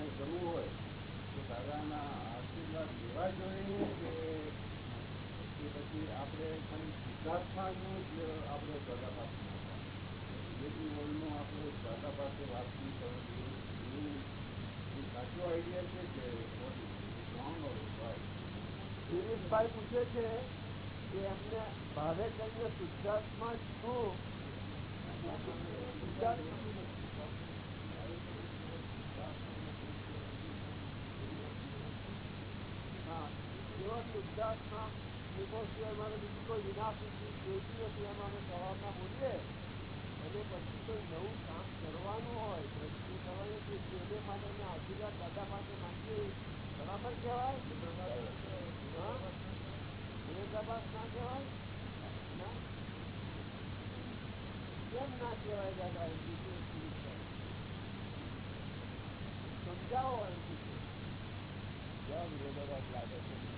કઈ હોય, તો દાદાના આશીર્વાદ લેવા જોઈએ કે પછી આપણે સિદ્ધાર્થમાં આપણે આપણે દાદા પાસે વાતચીત સાચો આઈડિયા છે કે રોંગ પૂછે છે કે એમને ભાવે કરીને સિદ્ધાર્થમાં શું સિદ્ધાર્થ પછી કોઈ નવું કામ કરવાનું હોય દ્રષ્ટિ કરવાની ના કહેવાય કેમ ના કહેવાય દાદા સમજાવો જવાબ લાગે છે